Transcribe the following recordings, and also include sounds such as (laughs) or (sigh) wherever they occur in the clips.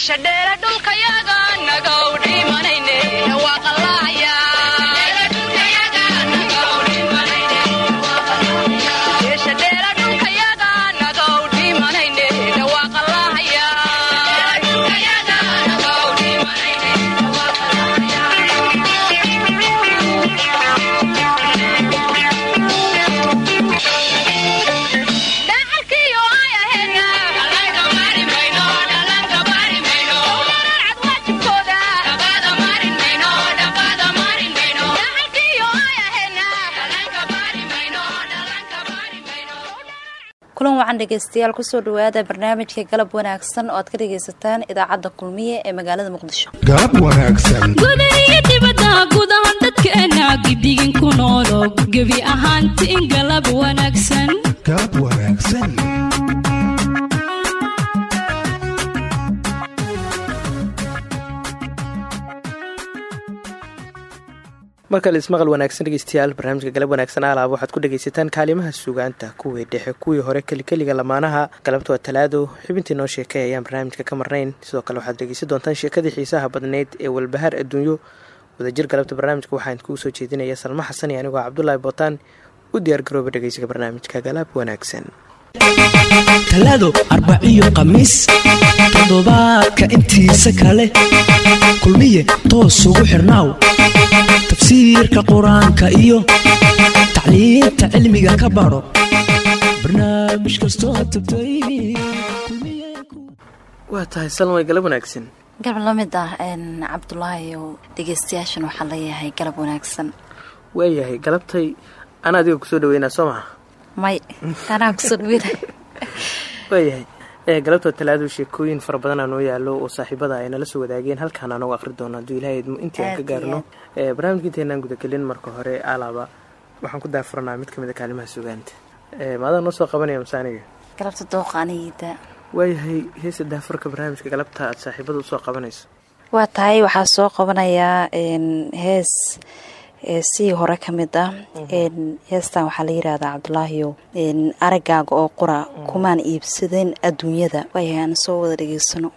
geeshadheere dhulkayaga nagaw wacan dhegeystayaal ku soo dhawaada barnaamijka galab wanaagsan oo aad ka dhegeysataan idaacadda kulmiye ee magaalada muqdisho. Galab wanaagsan. Guda iyo dibadda guud ahaan dadkeena gidigin ku noolo gebi ahaantiin galab wanaagsan. Galab wanaagsan markale ismaqal wanaagsan dhegeystayaal barnaamijka galab wanaagsan alaab waxaad ku dhegaysataan kaalimaha suugaanta. Kuwii dhexe kuwii hore kelikeliga lamaanaha galabta waa talaado. Xubintii noo sheekay ayaan barnaamijka ka marnayn. Sidoo kale waxaad dhegeysan doontaan sheekadii xiisaha badneyd ee walbahaar adduunyo. Wadajir galabta barnaamijka waxaan kugu soo jeedinaya salmo xasan iyo anigoo cabdulaahi bootaan. U diyaargarooba dhegeysiga barnaamijka galab wanaagsan talaado arbaciyo khamiis toddobaadka intiisa kale. Kulmiye toos ugu xirnaaw tafsiirka qur'aanka iyo tacliinta cilmiga ka baro. Barnaamij kastoo tagtay waa tahay salmay galab wanaagsan. Galab la mid ah cabdulaahi oo dhegeystayaashan waxaa leeyahay galab wanaagsan. Waayahay galabtay ana adiga ku soo dhaweynaa soo maha may. Anaa ku soo dhaweynay waayahay ee galabta talaadu sheekooyin fara badanaa noo yaalo oo saaxiibada ay nala soo wadaageen halkaan anagu aqri doono hadduu ilaahay idmo intii aan ka gaarno. ee barnaamijka inteenaan gudagelin marka hore alaaba waxaan ku daafuranaa mid ka mid a kaalimaha sugaanta maadaa noo soo qabanaya mase aniga? Galabta dooqa anigiida waayahay heesa daafurka barnaamijka galabta aad saaxiibada u soo qabanayso. Waa tahay waxaa soo qabanayaa hees sii hore ka mid ah heestan waxaa la yidhaahdaa cabdulaahiyo aragaaga oo qura kumaan iibsadeen adduunyada. Waayahay aan soo wada dhegeysano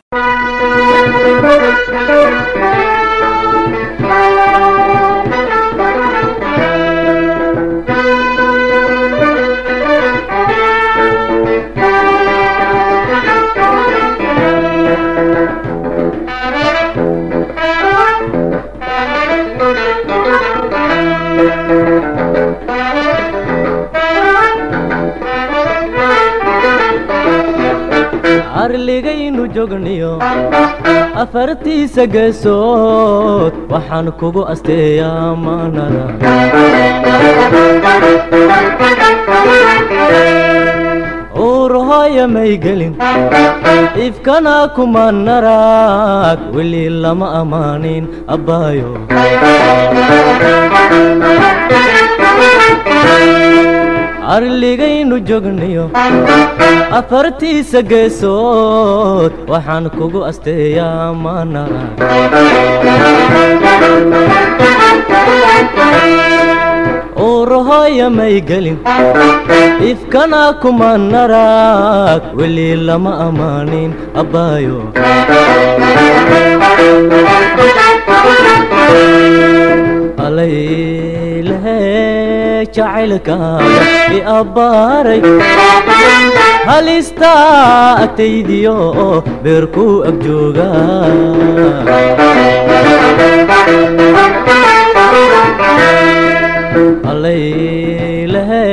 arligaynu joogniyo afartiisa geesood waxaan kugu asteeyaa maanada uurhooya may gelin ifkana kuma naraag weli lama ammaanin abbaayo arligaynu joogniyo afartiisa geesood waxaan kugu asteeyaa maanara uurahooya may gelin ifkana kuma naraag weli lama ammaanin abbaayo. Alaylehe jacaylkaaga i abbaaray halistaa agtaydiyo oo beerku ag jooga alaylehe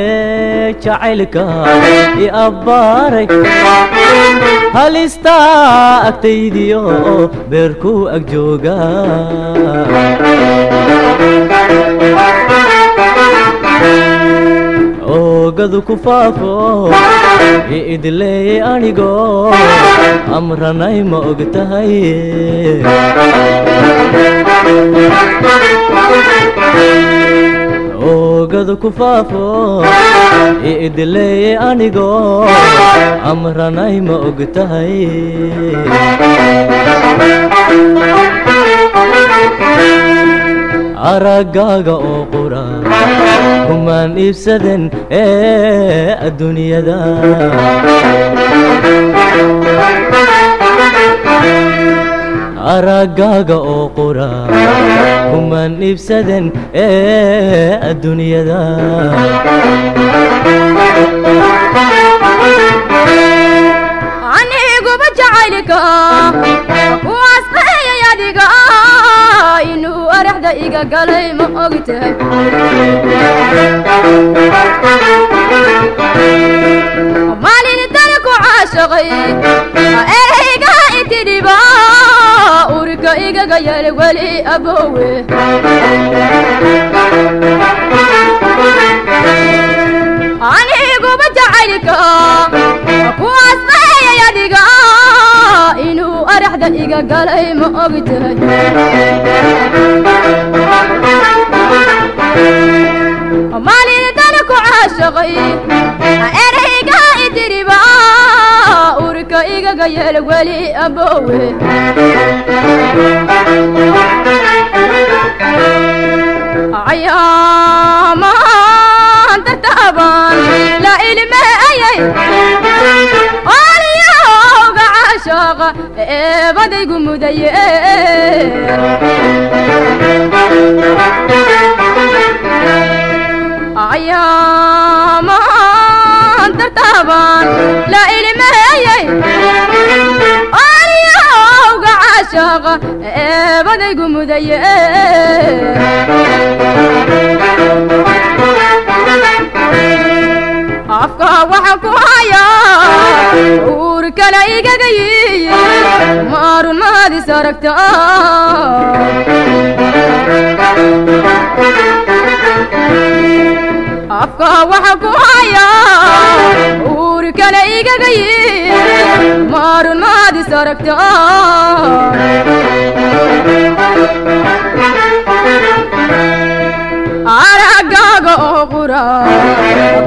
oogadu ku faafo i idleeyey anigoo amranay ma og tahay oogadu ku faafo i idleeyey anigoo amranay ma og tahay araggaaga oo kumaan iibsaden ee adduunyada. Araggaaga oo qura. Kuman iibsaden ee adduunyada ma ogtahay maalin dana ku caashaqay ereyga intidhiba igaga yeel weli abowe aniguba jacaylka ku asqeeyay adiga inuu araxda iga galay ma maalin dana ku caashaqay ereyga intidhiba urika igaga yeel weli abowe ayaamaan tartaaban la la ilmeeyay olyowga caashaaqa eebadaygu mudaye afka waxaan ku hayaa uur kale igaga yiye maarun maadis aragta afka waxaan ku hayaa uur kale igaga yiye maarun maadis aragta araggaaga oo qura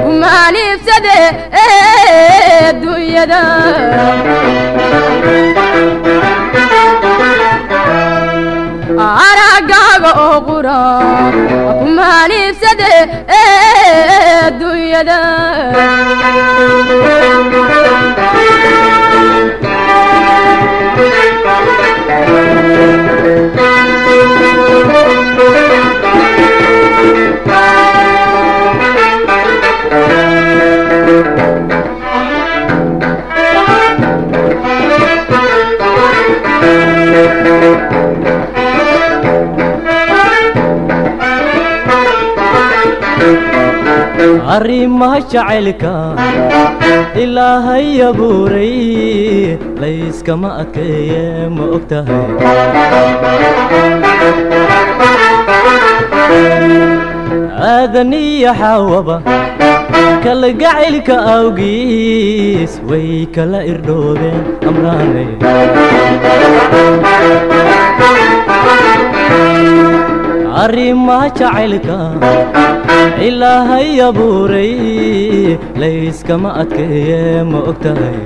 kumaan iibsade adduunyada araggaaga oo qura kumaan iibsade adduunyada arrimaha jacaylka ilaahay abuuray layskama adkeeye ma og tahay aadan iyo xaawaba kala gacaylka awgiis way kala irdhoobeen amraanay arrimaha jacaylka ilaahay abuuray layskama adkeeye ma og tahay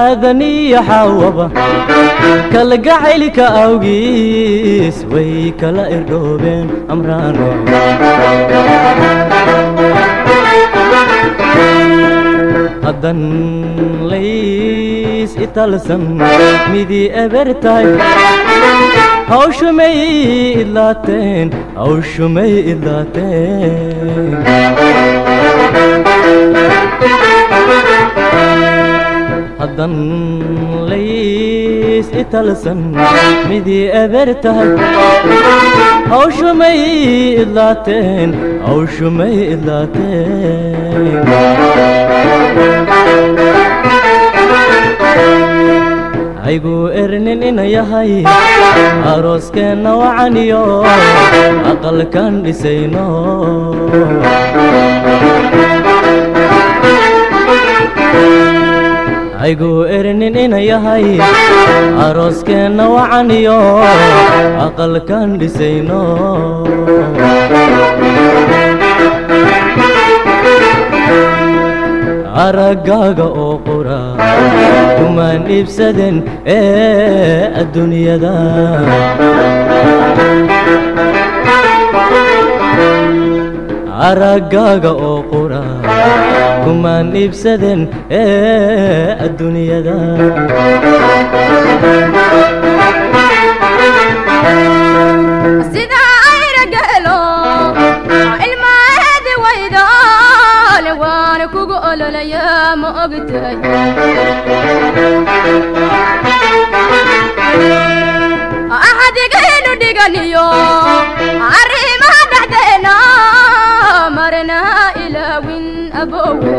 aadan iyo xaawaba kala gacaylka awgiis way kala irdhoobeen amraane haddan lays italsan midii eber tahay hawshumay idlaateen hawshumay idlaateen haddan lays italsan midii eber tahay hawshumay idlaateen hawshumay idlaateen haygu ernin ina yahay arooskeenna wacaniyo aqalkan dhisayno. Haygu ernin ina yahay arooskeenna wacaniyo aqalkan dhisayno araggaaga oo qura. Kumaan iibsaden ee adduunyada. Araggaaga oo qura. Kumaan iibsadeen ee adduunyada ogtahay axadigaynu dhiganiyo arrimaha marna ilaawin abowe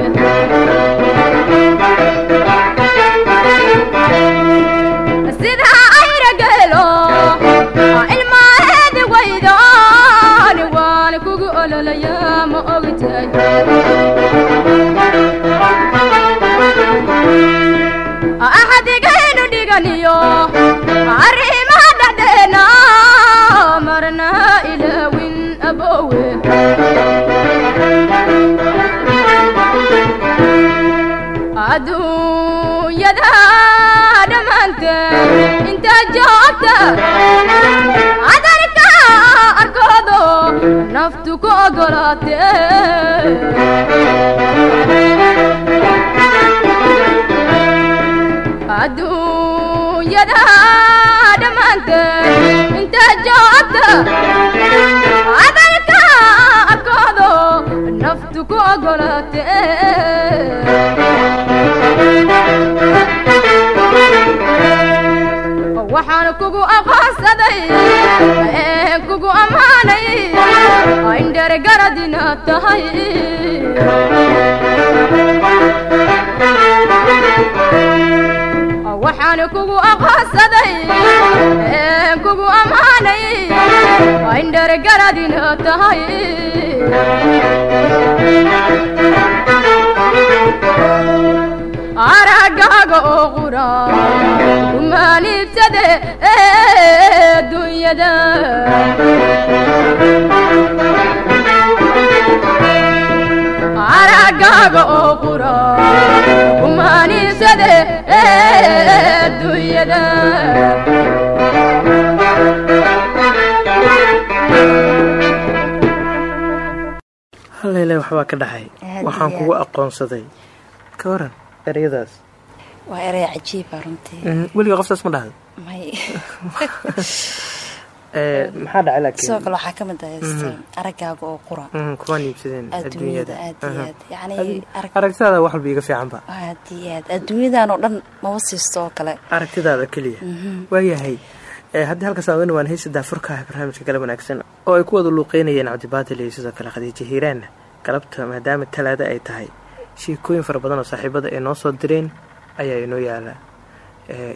adduunyada dhammaanteed inta joogta indhergarad inaad tahay. Waxaan kugu aqoonsaday ee kugu ammaanay indhergarad inaad tahay. Aragaaga oo qura kumaan iibsade ee dunyada aragaaga oo qura kumaan iibsade ee dunyada halleyle waxbaa ka dhaxay Aad waxaan kugu aqoonsaday. Ka waran ereyadaas waa erey cajiiba runtii. Mhm, weliga qoftaas ma Eh, (laughs) maxaa dhacay laakiin? Sidoo kale waxaa ka mid ah este, araggaaga oo qura. Mhm, kumaan iibsadeen adduunyada. aad iyo yacni aragtidaada wax walba iga fiicanba aad iyo aad adduunyadan oo dhan maba siisto oo kale. Aragtidaada keliya. Waayahay Eh, haddii halkaas aan waan haysadaa furkaha barnaamijka kale wanaagsan oo ay ku wada luuqeynayeen cabdibaadil iyo sidoo kale khadiijo hiiraanna galabta maadaama talaada ay tahay sheekooyin fara badan oo saaxiibada ay noo soo direen ayaa inoo yaalla.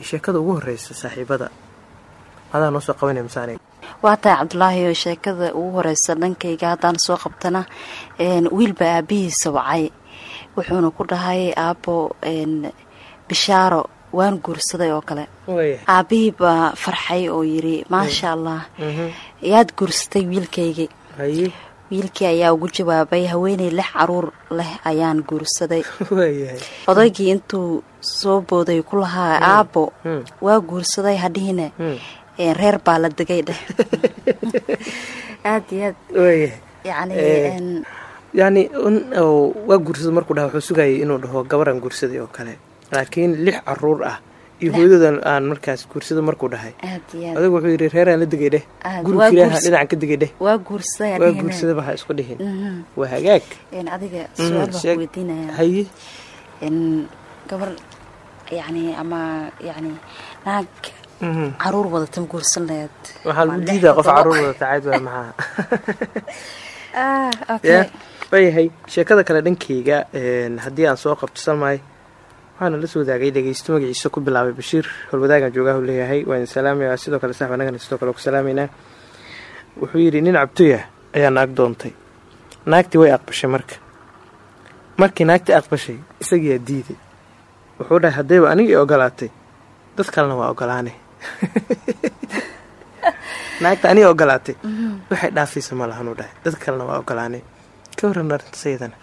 Sheekada ugu horeysa saaxiibada adaa noo soo qabanaya waa tahay cabdulaahi oo sheekada ugu horeysa dhankayga haddaan soo qabtana wiilba aabihiisa wacay. Wuxuuna ku dhahay aabbo een, bishaaro waan guursaday oo kale. Aabihii baa farxay oo yidhi maasha allah Mhm. yaad guursatay wiilkaygii. Wiilkii ayaa ugu jawaabay haweeney lix carruur leh ayaan guursaday. (laughs) Odaygii intuu soo booday ku lahaa aabbo Mm. waa guursaday hadhihine Mm. een, reer baa la degay dheh (laughs) aad iyo aad. Un oo waa guursada markuu dhaha wuxuu sugayay inuu dhaho gabaraan guursaday oo kale. Laakiin lix carruur ah. Iyo hooyadan aan markaas guursada markuu dhahay. Adigu wuxuu yidhi reeraan la degay dheh guurs- dhinacan ka degay dheh waa guursadaba ha isku dhihin. Mhm. waa hagaag. Weydiinaya haye gabar yacni ama yacni naag. Carruur wadata ma guursan laheed waxaa lagu diidaa qof carruur wadata cayd waa maxaa? (laughs) Ah waayahay sheekada kale dhankeyga haddii aan soo qabto salmay waxaana la soo wadaagay dhegeysto magaciisa ku bilaabay bashiir. Holwadaagan joogahu leeyahay waan salaamaya sidoo kale saxb annagana sidoo kale ku salaameynaa wuxuu yidhi nin cabtoya ayaa naag doontay. Naagtii way aqbashay marka. Markii naagtii aqbashay isagiyaa diiday wuxuu dhahay haddayba aniga i ogolaatay dad kalena waa ogolaane (laughs) naagta aniga ogolaatay. Waxay dhaafaysa ma lahanuu dhahay. Dad kalena waa ogolaane ka waran arrintaas iyadana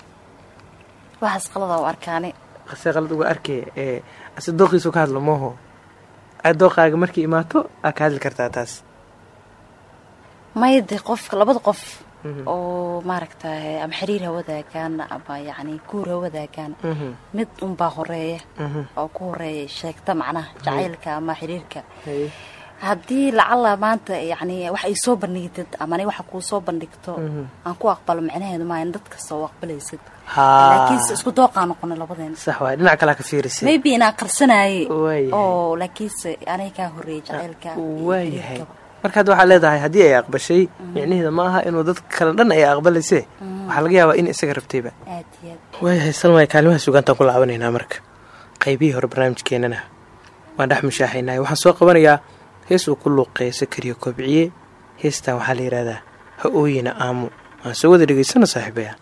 waxaas qalada u arkaani. Qase qalad uga arkaya ee ase dooqiisu ka hadlo mooho. Ay dooqaaga markay imaato aa ka hadli kartaa taas. Maya dee qofka labada qof oo maaragtay ama xiriir ha wadaagaan ama yacni guur ha wadaagaan. Mid unbaa horreeya oo ku horreeya sheegta macnaha jacaylka ama xiriirka. Haddii lacala maanta yacni wax ay soo bandhigtid ama ani waxa kuu soo bandhigto aan ku aqbalo macnaheedu maa in dad kasta oo aqbalaysid laakiinse isku dooqaa noqonay labadeen. Sax waay dhinac kalaa ka fiirisay maybe inaan qarsanaaye oo laakiinse aniga kaa horreeyay jacaylka waayahay. Marka hadda waxaa leedahay haddii ay aqbashay micnaheeda ma aha inuu dad kale dhan ay aqbalayse waxaa laga yaabaa in isaga rabtayba waayahay salmay kaalimaha sugaantaan ku laabanaynaa marka. Qaybihii hore barnaamijkeenana waan dhex mushaaxaynay waxaan soo qabanayaa hees uu ku luuqeeya sakariya kobciye. Heestan waxaa la yidhahdaa ha ooyina aamu. Waan soo wada dhegaysana saaxiibaya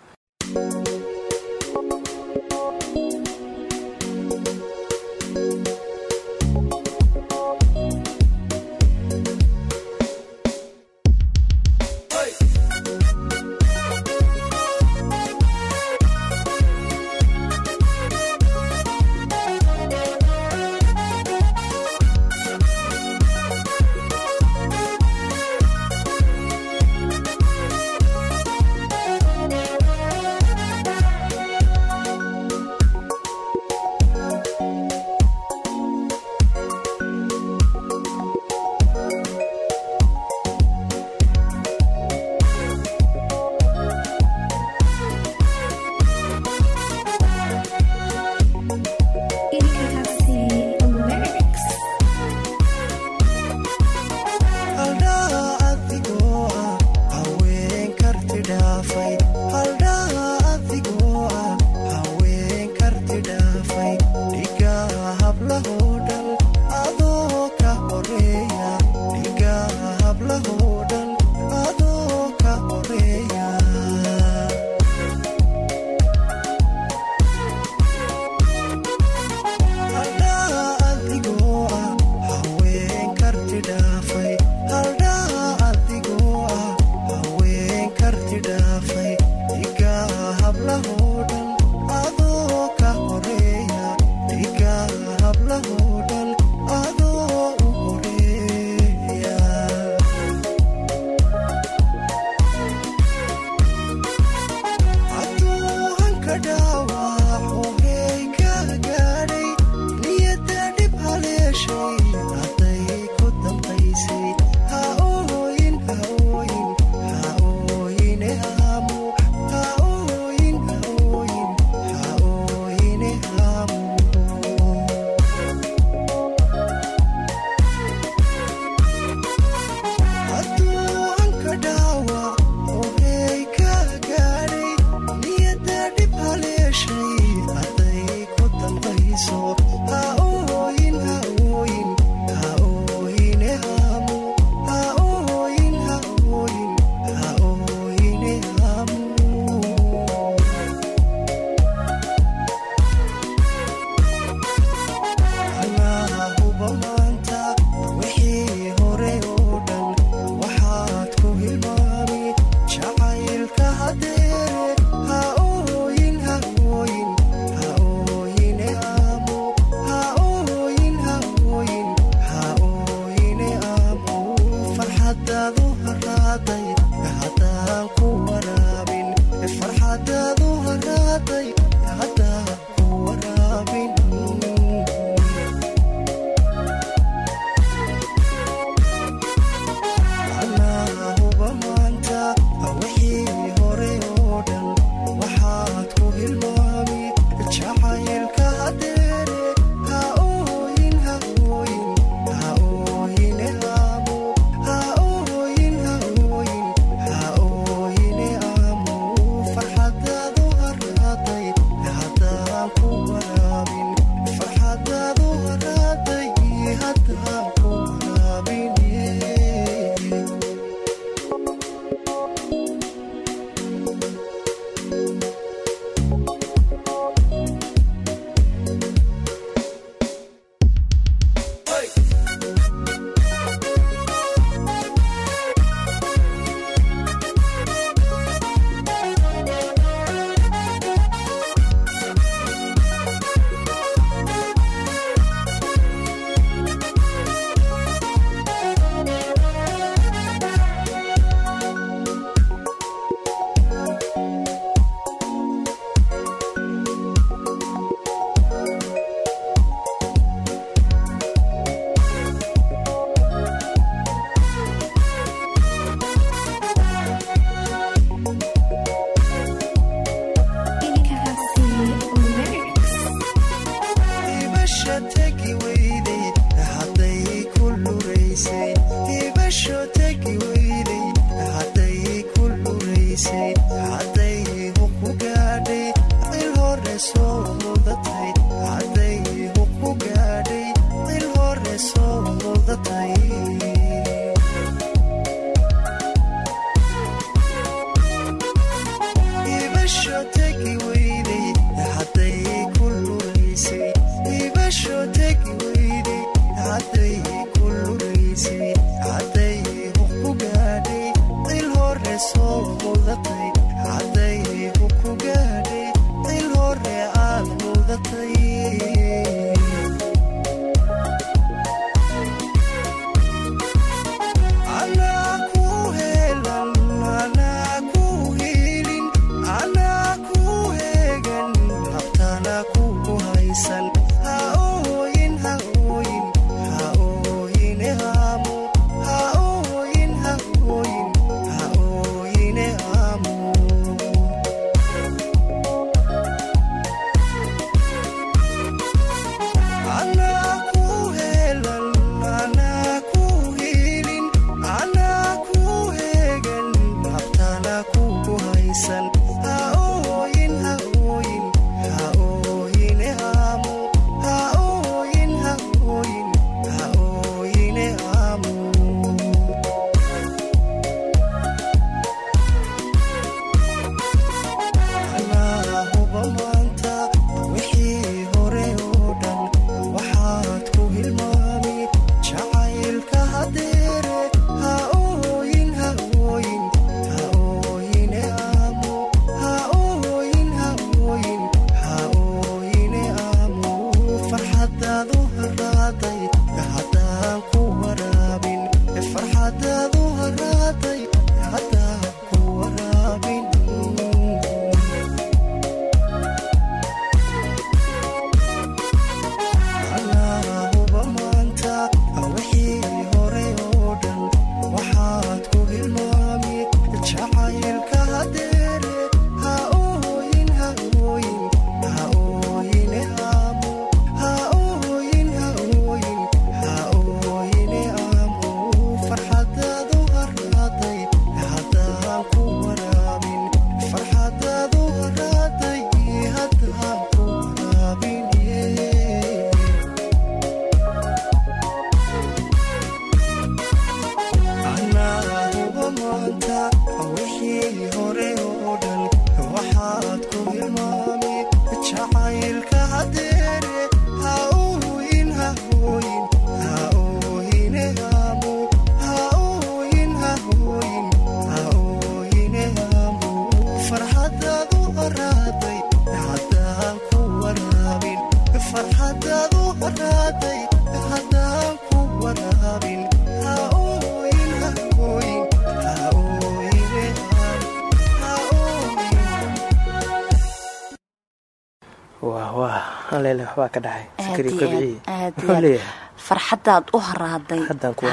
waxbaa ka dhacay. Aad aad aad aad. farxadaad u haraaday Haddaan ku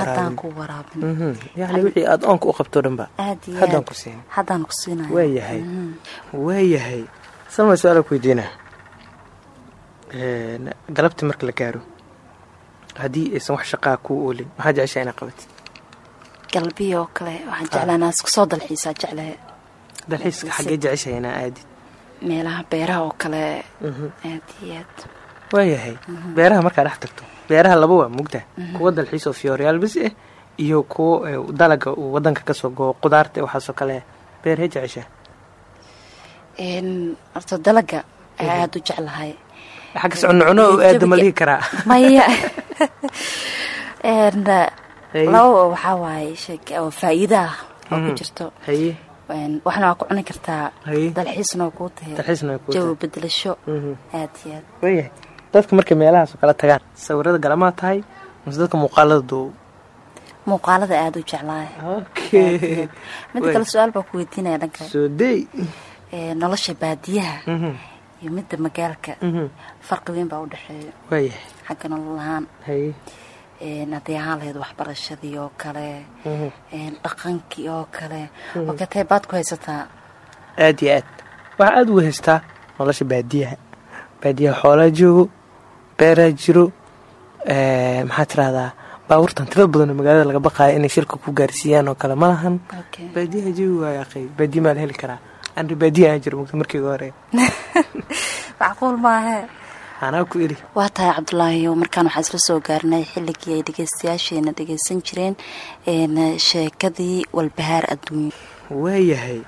waraabin. ku Mhm. yacni wixii aada oonka u qabto dhan ba aad iyo haddaan aad. ku siin. Haddaan ku siinaya waayahay. Mhm. waayahay. Sama su'aala ku weydiina. Galabtii marka la gaaro haddii aysan wax shaqaa kuu oolin maxaa jeceshaa inaa qabatid galbiya oo kale waxaan jeclaa inaan isku soo dalxiisaa jeclahay. Dalxiiska xaggee jeceshaa inaa aadid? meelaha beeraha oo kale. Mhm. aad iyo aad waayahay. Beeraha markaa dhex tagto. Beeraha laba waa mugta. Kuwa dalxiis oo bis ah iyo kuwo eh, dalaga uu wadanka ka soo goo qudaarta waxaasoo kale. Beerhee jeceshaa Een, horta dalaga ayaa aada u jeclahay. Xagga soconnocono oo aada ma lihi karaa. (laughs) Maya laba waxaa waaye oo faa'iida ah oo ku Mhm. jirto. Waxna waa ku cuni kartaa. Dalxiisna waa kuu tahay. Jawi bedelasho Mhm. aad iyo aad dadka markay meelahaas oo kala tagaan sawirada galamaa tahay mase dadka muuqaalada duub muuqaalada aada u jeclahay. Okay midda kale su'aal baa ku weydiinaya dhanka. Soo day Ee, nolosha baadiyaha Mhm. iyo midda magaalka. Mhm. farqi weyn baa u dhexeeya. Waayahay xagga nolol ahaan. Een, haddii ahaan lahayd waxbarashadii oo kale. Mhm. een, dhaqankii oo kale. Oo katee baad ku haysataa? Aad iyo aad. Waxaa aada uga haystaa nolosha baadiyaha. Baadiyaha xoolaa joogo beeraa jiro eh, maxaa tirahdaa baabuurtan tirada badan oo magaalada laga baqaayo inay shilka ku gaarsiiyaan oo kale ma lahan. Baadiyaha jawi waaya aqay. Baadiya maa la heli karaa. Andri baadiya aan jiro mugta hore (laughs) macquul maahe. Anaa ku iri waa tahay cabdulaahi markaan waxaa isla soo gaarnay xilligii ay dhegeystayaasheena dhegeysan jireen een, sheekadii walbahaar adduunyo waayahay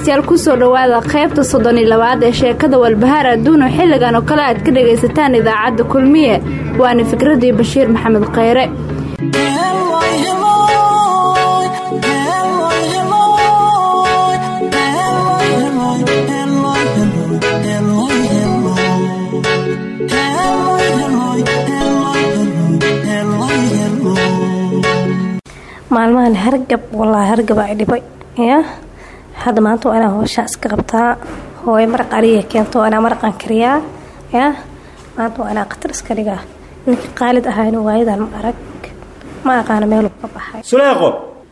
dhegaystayaal ku soo dhowaada qaybta soddon iyo labaad ee sheekada walbahaar adduun oo xilligan oo kale aad ka dhagaysataan idaacadda kulmiye waana fikradii bashiir maxamed kheyre maalmahan hargab walaa hargab ay dhibay ya hadda maanta waa inaa howshaa iska qabtaa hooyo maraq ariya keento waa inaa maraqan kariyaa ya? Maanta waa inaa khatar iska dhigaa. Ninkii qaalid ahayna waayadan ma arag ma aqaana meeluu ka baxay. Suleeqo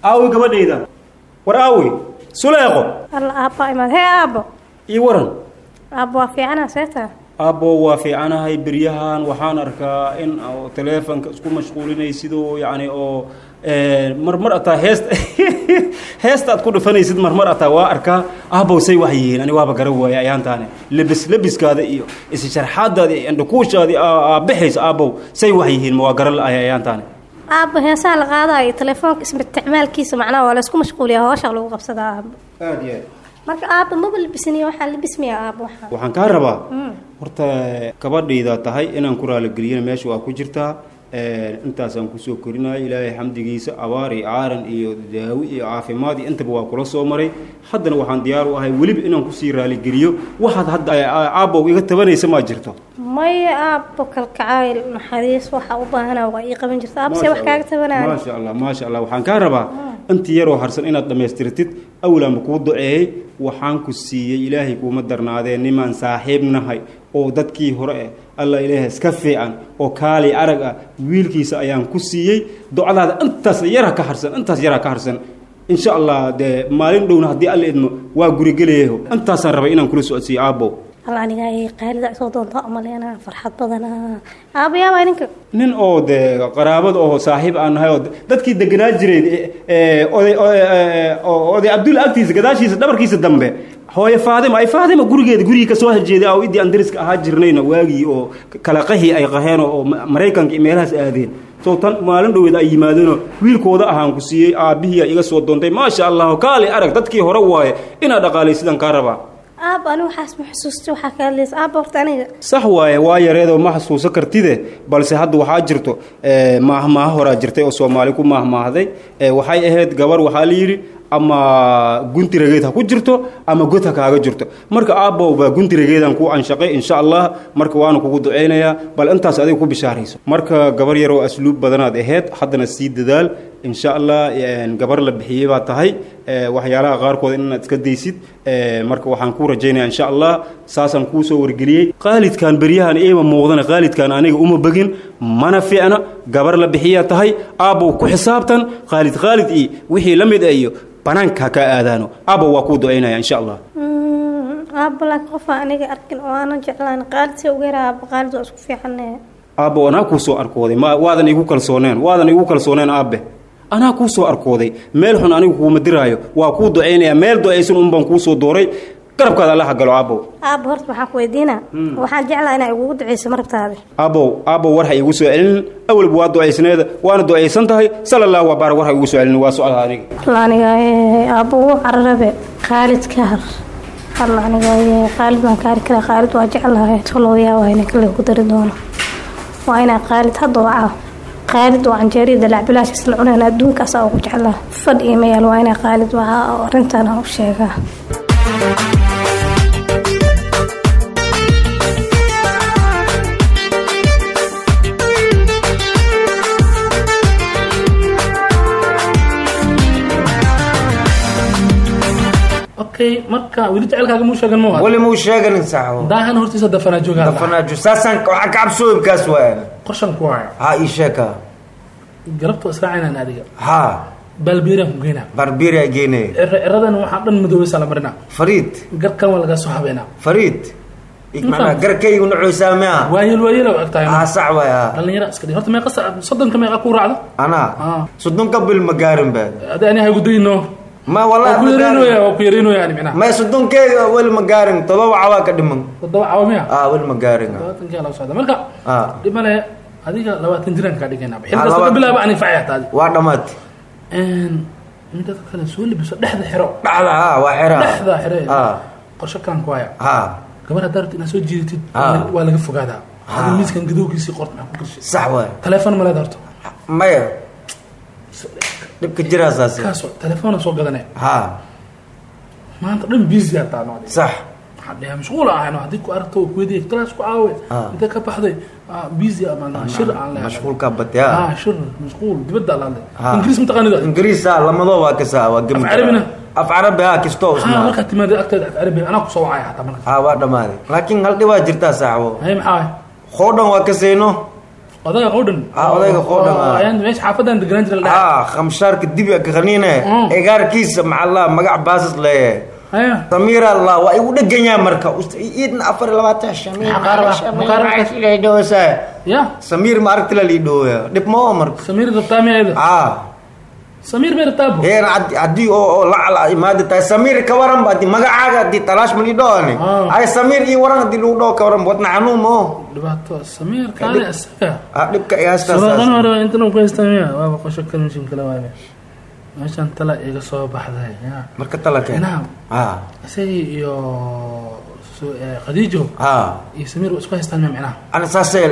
aawi gabadhayda. War aawi suleeqo. Alla aabba imaad hee aabbo. Ii waran. Aabbo waa fiicana seetaa aabbo waa fiicanahay beryahan waxaan arkaa in taleefonka isku mashquulinaysidoo yacni oo marmar ataa heesta heesta (laughs) aad ku dhufanaysid marmar ataa waa arkaa aabbow say wax yihiin ani waaba garan waaya ayaantaane lebis lebiskaada iyo isjarxaadaada iyo indhakuushaadi aabbixaysa aabbow say wax yihiin ma waa garan la-ahay ayaantaane aabbo heesaha la qaadayo telefoonka isticmaalkiisa macnaha waa laysku mashquuliyaa howsha lagu qabsadaa aabbo aad iyo aad. Marka aabba maba labisaniyo waxaan labismayaa aabbo waxaan. Waxaan kaa rabaa. Horta gabadhayda tahay inaan ku raaligeliyana meesha waa ku jirtaa intaasaan ku soo korinayo ilaahay xamdigiisa abaar iyo caaran iyo daawi iyo caafimaad iyo intaba waa kula soo maray. Haddana waxaan diyaar u ahay weliba inaan ku sii raaligeliyo waxaad hadda aabbow iga tabanaysa maa jirto. Maya aabbo kalkacayl naxariis waxa u baahana waa ii qaban jirta. Aabse wax kaaga tabanaayo maasha allah maasha allah. Waxaan kaa rabaa intii yaroo harsan inaad dhammaystirtid awlaanba kuu duceeyey waxaan ku siiyey ilaahay kuuma darnaadee nimaan saaxiib nahay oo dadkii hore eh alla ilaahay iska fiican oo kaali arag ah wiilkiisa ayaan ku siiyey docdaada intaas yara ka harsan intaas yaraa ka harsan. Insha allah dee maalin dhowna haddii alla idmo waa gurigelayaho intaasaan rabay inaan kula socodsiiyo aabbow alla aniga ayay qaalida soo doonta umaleena farxad badana aabbo yaabaa ninka? Nin oo dee qaraabada oo saaxiib aan nahay oo dadkii deganaa jiray oday oday cabdulla agtiisa gadaashiisa dhabarkiisa dambe hooye faadima ay faadima gurigeeda gurigii ka soo horjeeday oo idii aan dariska ahaa jirnayna waagii oo kala qahi ay qaheen oo maraykanka iyo meelahaas aadeen. Soo tan maalin dhoweed ay yimaadeenoo wiilkooda ahaan ku siiyey aabbihiia iga soo doontay maasha allah kaali arag dadkii hore waaye inaad dhaqaalay sidaan kaa rabaa. Aabbo anigu waxaas ma xusuusta waxaa ka hadlaysa aabbo horta aniga. Sax waaye waa yareedoo ma xasuusan kartide balse hadda waxaa jirto maahmaaha horaa jirtay oo soomaali ku maahmaahday waxay ahayd gabar waxaa la yidhi ama guntirageed ha ku jirto ama god ha kaaga jirto. Marka aabbow baa guntirageedaan kuu anshaqay insha allah marka waana kugu ducaynayaa bal intaas adiga ku bishaarayso. Marka gabar yaroo asluub badanaad ahayd haddana sii dadaal insha allah gabar la bixiyey tahay. Waxyaalaha qaarkood inaad iska daysid marka waxaan kuu rajaynaya insha allah saasaan kuu soo wargeliyey. Qaalidkan beryahan eema muuqdana qaalidkan aniga uma begin mana fiicna gabar la bixiyaa tahay aabbow ku xisaabtan qaalid qaalid iyo wixii la mid iyo banaanka ha kaa aadaano. Aabbow waa kuu ducaynaya insha allah. Aabbo laakiin qofa aniga arkin oo aanan jeclaan uga yaraa aabbo qaalid waa isku fiicanne aabbo anaa kuu soo arkooday. Ma waadan igu kalsooneen waadan igu kalsooneen aabbe anaa kuu soo arkooday. Meel xun anigu kuuma diraayo. Waa kuu ducaynaya meel ducaysan un baan kuu soo dooray garabkaada allaha galo aabbow aabbo. Horta waxaan ku weydiinaa waxaan jeclaa inaa igugu duceyso marabtaada aabbow aabbow war ha iigu soo celinin awalba waa ducaysneeda waana ducaysan tahay. Sala allahu wabaara war ha iigu soo celinin waa socda aniga. Alla aniga aabbo wuu cararabe. Qaalid ka har. Alla aniga qaalid baan kaari karaa. Qaalid waa jeclahay. Toloo yaawaa ninka lagu dari doono. Waa inaa qaalid hadda wacaa qaalid oo canjeeriya dalacbilaash isla cunaan adduunkaasaa ugu jeclaa fadh iyo mayaal waa inaa qaalid wacaa oo arrintan aan u sheegaa okay marka weli jecelkaaga muu sheegan ma weli muu sheeganin saxo daahan hortiisa dafanaa joogaa. Dafanaajo saasaan waxaa ka cabsooyinkaas waaya qorshan ku haya ha ii sheeka. Galabta israacinaan adiga ha baalbeeraan ku geynaa barbieri ay geynaya ciradana waxaa dhan madoobeysaa la marinaa fariid. Garkan waa lagaa soo habeynaa. Fariid. Garkaygu nacoysaa mia waayel waayel egtahay ha sax waay ha dhalinyara iska dhig horta meeqa soddonka meeqa ku raacda anaa. Soddonka bil ma gaarin ba ade ani ha gudayno ma waa wallahi ku ma yareynoya gaarin waa ku yareynoya ani micnaha may soddonkeyga weli ma gaarin todoba cawaa ka dhiman toddoba cawa miya? Weli ma gaarin marka ah. dhimale adiga labaatan jiraan kaa dhigaynaa Ah, xilkasta ka bilaaba ani facaya taadi waa dhammaad midada kale soo libiso dhexda xiro dhacda ha waa xeraa dhexda xire qorshe kalan ku haya ha. Gabar haddaa rabti inaad soo jiidatid waa laga fogaadaa. Adiga miiskan gadowgiisii qorta maxaa ku gashay sax waay telefoon ma leeda horto maya dhibka jiraa saasi kaasoo telefoona soo gadanee ha. Maanta dhan busy aa taa noocdii sax waxaan dhahaa mashquul ahayno haddii ku aragto kuwediya class ku caawe intee ka baxday busy ama shir aan leeyahay mashquulka batay ha shir mashquul dibadda aan leeyahay Ha. ingiriis mataqaanida ingiriis ha lamadoo waa kasaa waa gemi Af carabina? af carabi ha kistoo ha isna markaad timaada agteeda af carabi anaa ku soo wacaya hataa marka ha waa dhammaaday laakiin hal dhibaa jirtaa saaxbo hay maxaa qoodhan waa kasayno odayga qowdhan Ah, odayga qowdhan, ah. ayaan meesha xaafadan deganaan jira la ha khamshaarka dibi ka qaniine. Egaarkiisa maxalla magac baasas leeyahay haya samiira allah waa igu dhegan yahay marka Us- iidna afar iyo labaatan shamiir dhowsa ya. Samiir ma aragtila lii dhowya dhib ma oo marka? Samiir rabtaa miyaeda ha samiir bay rabtaa bo heen haddi- haddii oo lacala imaadi tahay samiir ka waran ba magacaaga haddii talaash ma lii dhowani Ah. ay samiir ii waran haddii lagu dhawo ka waran wadna xanuun oo dhibaato samiir kaale isaga Ah, dhibka suuqan ihaastaas hore intan ku haystaa waaba qosho kamishin kala waaye meeshan tala iga soo baxday marka talakeen inaha ha isagii iyo saasay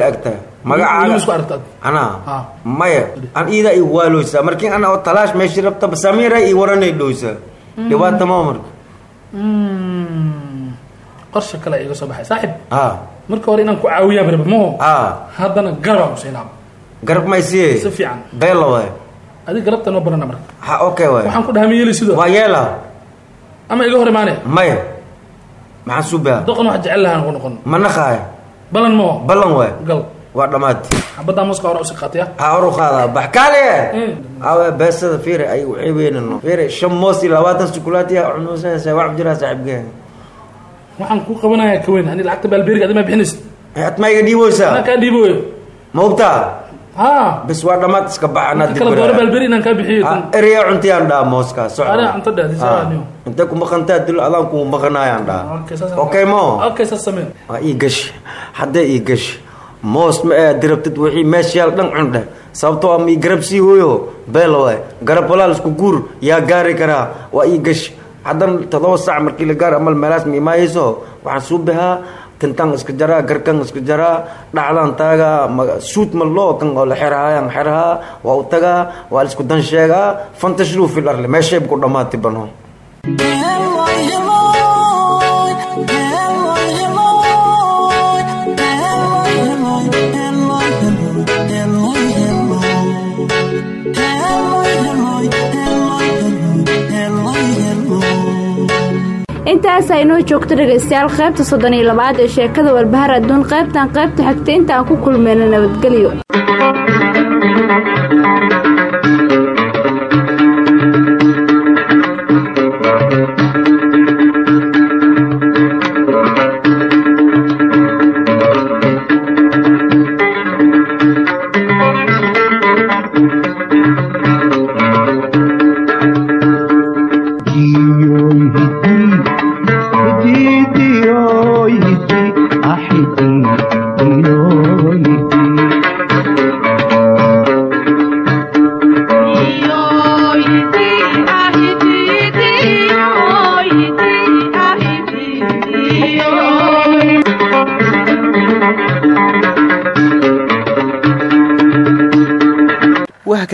anaa Ah. maya an iida i waaloysaa markii ana oo talaash meeshii rabtaba samiira i waranay dhowsaa dhibaata ma marka. Mm. qorshe kale iga soo baxay. Saaxib. Marka hore inaan ku caawiyaa barba maho ha. Haddana garabaan ku siinaa garab may siye si fiican. Beelo waay adi garabta noo barana marka. Ha okay waay waxaan ku dhahay ma yeeli sidoo waa yeela. Ama iga hor imaane. Maya maxaan suubaa doqon wax jecel lahaan ku noqon ma naqaaya? Balan moo ballan waay. Gal. Waa dhammaad xabaddaa muska hore usi qaataya ha oru qaadaa baxkaale! Awe beesada fiire ay waxay weynano fiire shan moos iyo labaatan sukulaatiya cunuusanaysaa wax jiraa saaxiibkeen waxaan ku qabanayaa ka weyn. Ani lacagta baalbeeriga adi ma bixinaysid? Atma iga dhiiboysaa kaa dhiiboyo ma hubtaa bis waa dhammaad iska bax anaa inta kala dooro baalbeeri inaan kaa bixiyo tan erya cuntiyaan dhaa mooska intay ku maqantaa dil adaan ku maqanaayaan dhaa Okay, mo. Waa ii gashi haddee ii gashi moos ma aad dirabtid wixii meesha yaal dhan cundhe sababtoo ama ii garab sii hooyo? Beel waay. Garab walaal isku guur yaa gaari karaa. Waa ii gashi haddan todoba saac markii la gaaro amal meelaas ma imaayeyso waxaan suu bahaa tintan iska jaraa garkan iska jaraa dhacdan taagaa ma- suut ma loo kan oo la xerahayan xerahaa waa u tagaa waa la isku dan sheegaa fantashlu fil arle meeshay ku dhammaati bano intaas aynoo joogto dhegaystayaal qaybta soddon iyo labaad ee sheekada walbahar adduun qaybtan qaybta xigta inta aan ku kulmayna nabadgelyo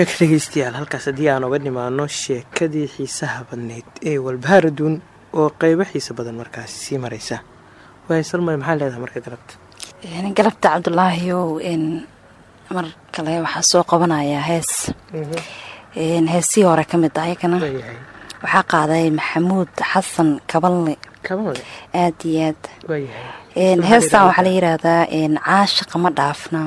waa kaga dhegaystayaal halkaas haddii aan oga nimaano sheekadii xiisaha badneyd ee walbahaaraduun oo qeybo xiisa badan markaasi sii maraysa. Waay salmay maxaa leedahay marka galabta? Galabta cabdulaahiyow mar kale waxaa soo qabanayaa hees. Een, heesihii hore ka mid ah ayagana waxaa qaaday maxamuud xasan kabalne kabale aad iyo aad heestan la waxaa la yidhaahdaa een, caashiqa ma dhaafna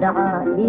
dhaca arag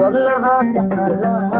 wadnaha dhaqala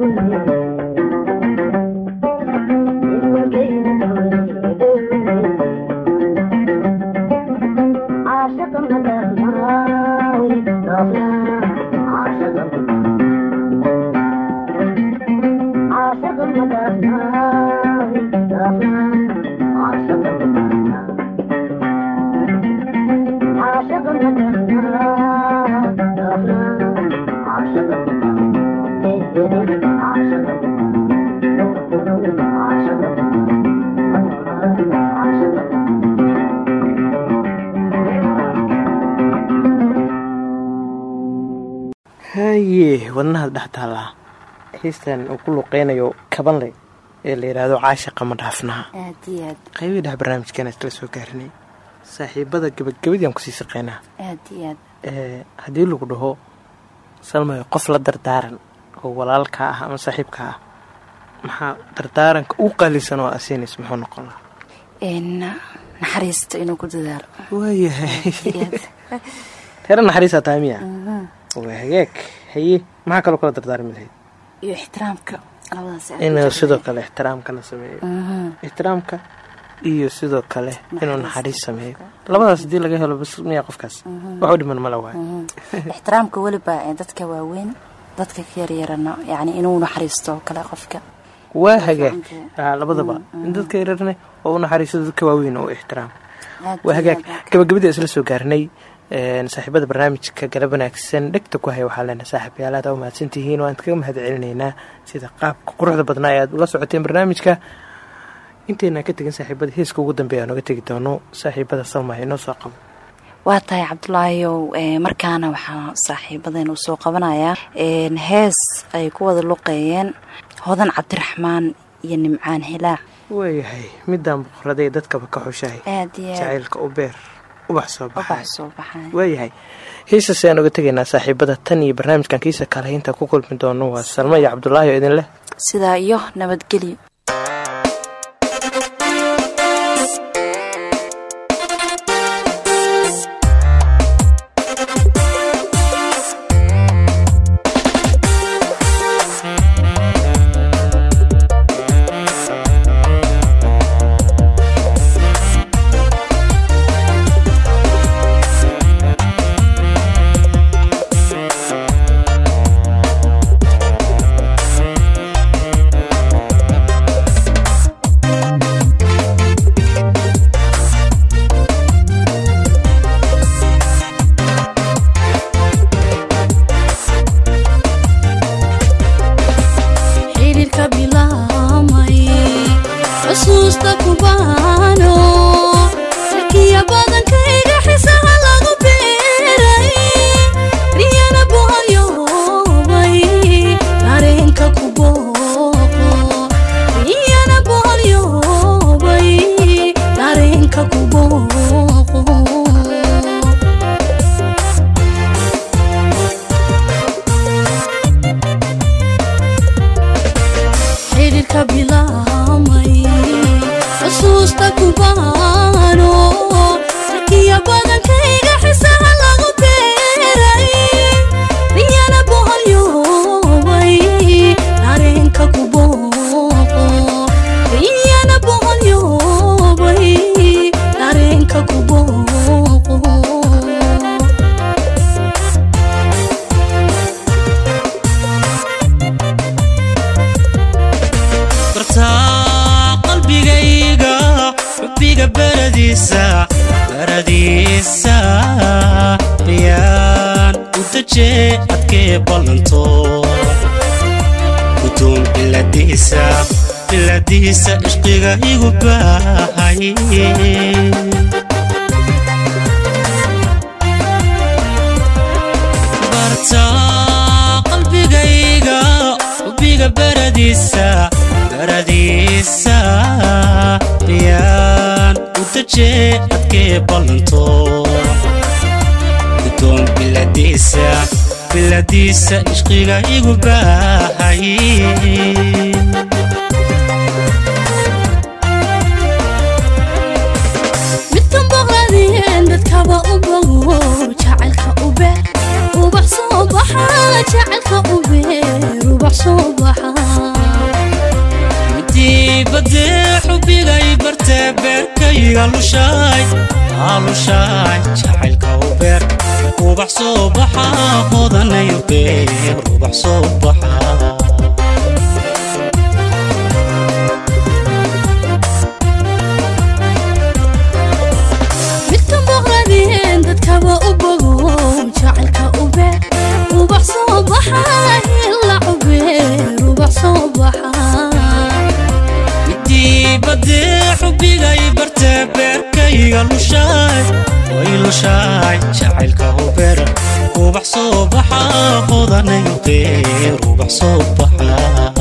wadnaha dhex taallaa heystan uu ku luqeynayo kabanle ee la yidhaahdo caashaqa ma dhaafnaha. Qaybihii dhex barnaamijkeena isla soo gaarinay. Saaxiibada gabagabadii aan ku sii shaqeynaa ee haddii lagu dhaho salmayo qof la dardaaran oo walaalka ah ama saaxiibka ah. Maxaa dardaaranka ugu qaalisan oo asiinays muxuu noqon lahaa? N naxariista inuu ku dadaalo. Waayahay. Reer naxariisaa tahay miya waa hagaag haye maxaa kaloo kala dardaarmi lahayd iyo ixtiraamka inuu sidoo kale ixtiraamkana sameeyo. Ixtiraamka iyo sidoo kale inuu naxariis sameeyo. Labadaas haddii laga helo bas miya qofkaas. Wax u dhiman mala waay ixtiraamka weliba ee dadka waaweyn dadka ka yaryarana yani inuu naxariisto kale qofka. Waa hagaag. Labadaba. In dadka yararne oo u naxariiso dadka waaweyn oo ixtiraam. Waa hagaag. gabagabadii isla soo gaarnay saaxiibada barnaamijka galab wanaagsan dhegta ku haya waxaa leenahay saaxiibayaal aad u mahadsantihiin waan kaga mahad celinaynaa sida qaabka quruxda badnaa ee aad ula socoteen barnaamijka. Inteynaan ka tegin saaxiibada heeska ugu dambeeya aan oga tegi doono saaxiibada salmaya inoo soo qabo. Waa tahay cabdulaahiyow markaana waxaa saaxiibadeen uu soo qabanayaa. Hees ay ku wada luqeeyeen hodan cabdiraxmaan iyo nimcaan hilaac waayahay midaan boqoraday dadkaba ka xushahay aad iyo aad. Jacaylka u beer waayahay heesas ayaan tegaynaa saaxiibada tan iyo barnaamijkan kiisa kaale inta ku kulmi doono waa salma iyo cabdulaahi oo idin leh. Sidaa iyo nabadgelyo. dhaqaale dadkii gudoon biladiisa biladiisa ishqiga igu baahay aluhaay alushaay jacaylka u beer ubax soo baxa qodanayo beer ubax soo baxa beerkayga lushaay way lushaay jacaylka hubeer ubax soo baxa qodanayntee ubax soo baxa.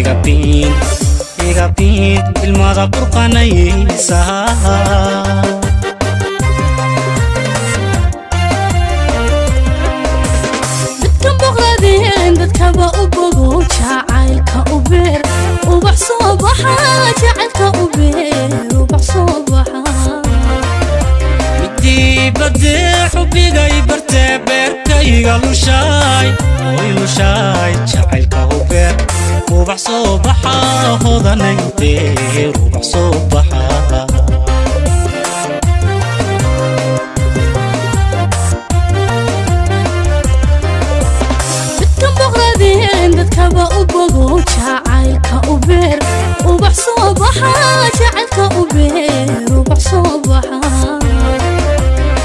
Miyaad igabtiin igabtiin ilmada burqanaysaha dadka boqradeen dadkaba u bogo jacaylka u beer. Ubax soo baxa jacaylka u beer ubax soo baxa. Midibadee xubigay bartee beerkayga lushaay oy lushaay jacaylka ubax soo baxa hodanay beer ubax soo baxa. Dadkaba u bogo jacaylka u beer. Ubax soo baxa jacaylka u beer ubax soo baxa.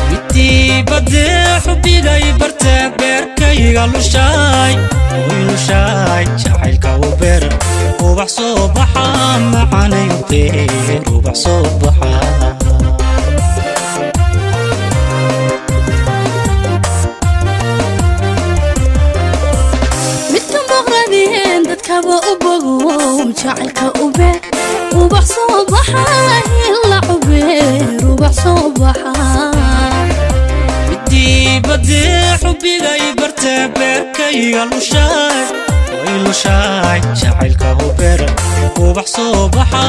Midibadee xubigay bartee beerkayga lushaay lushaay jacaylka u beer ubax soo baxa macanay beer ubax soo baxa. Midka boqradeen dadkaba u bogo jacaylka u beer ubax soo baxa hila u beer ubax soo baxa. Midibadee xubigay bartee beerkayga lushaay oy lushaay jacaylka u beer ubax soo baxa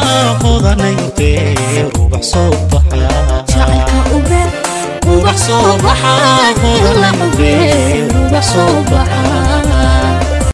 hodanay beer ubax soo baxa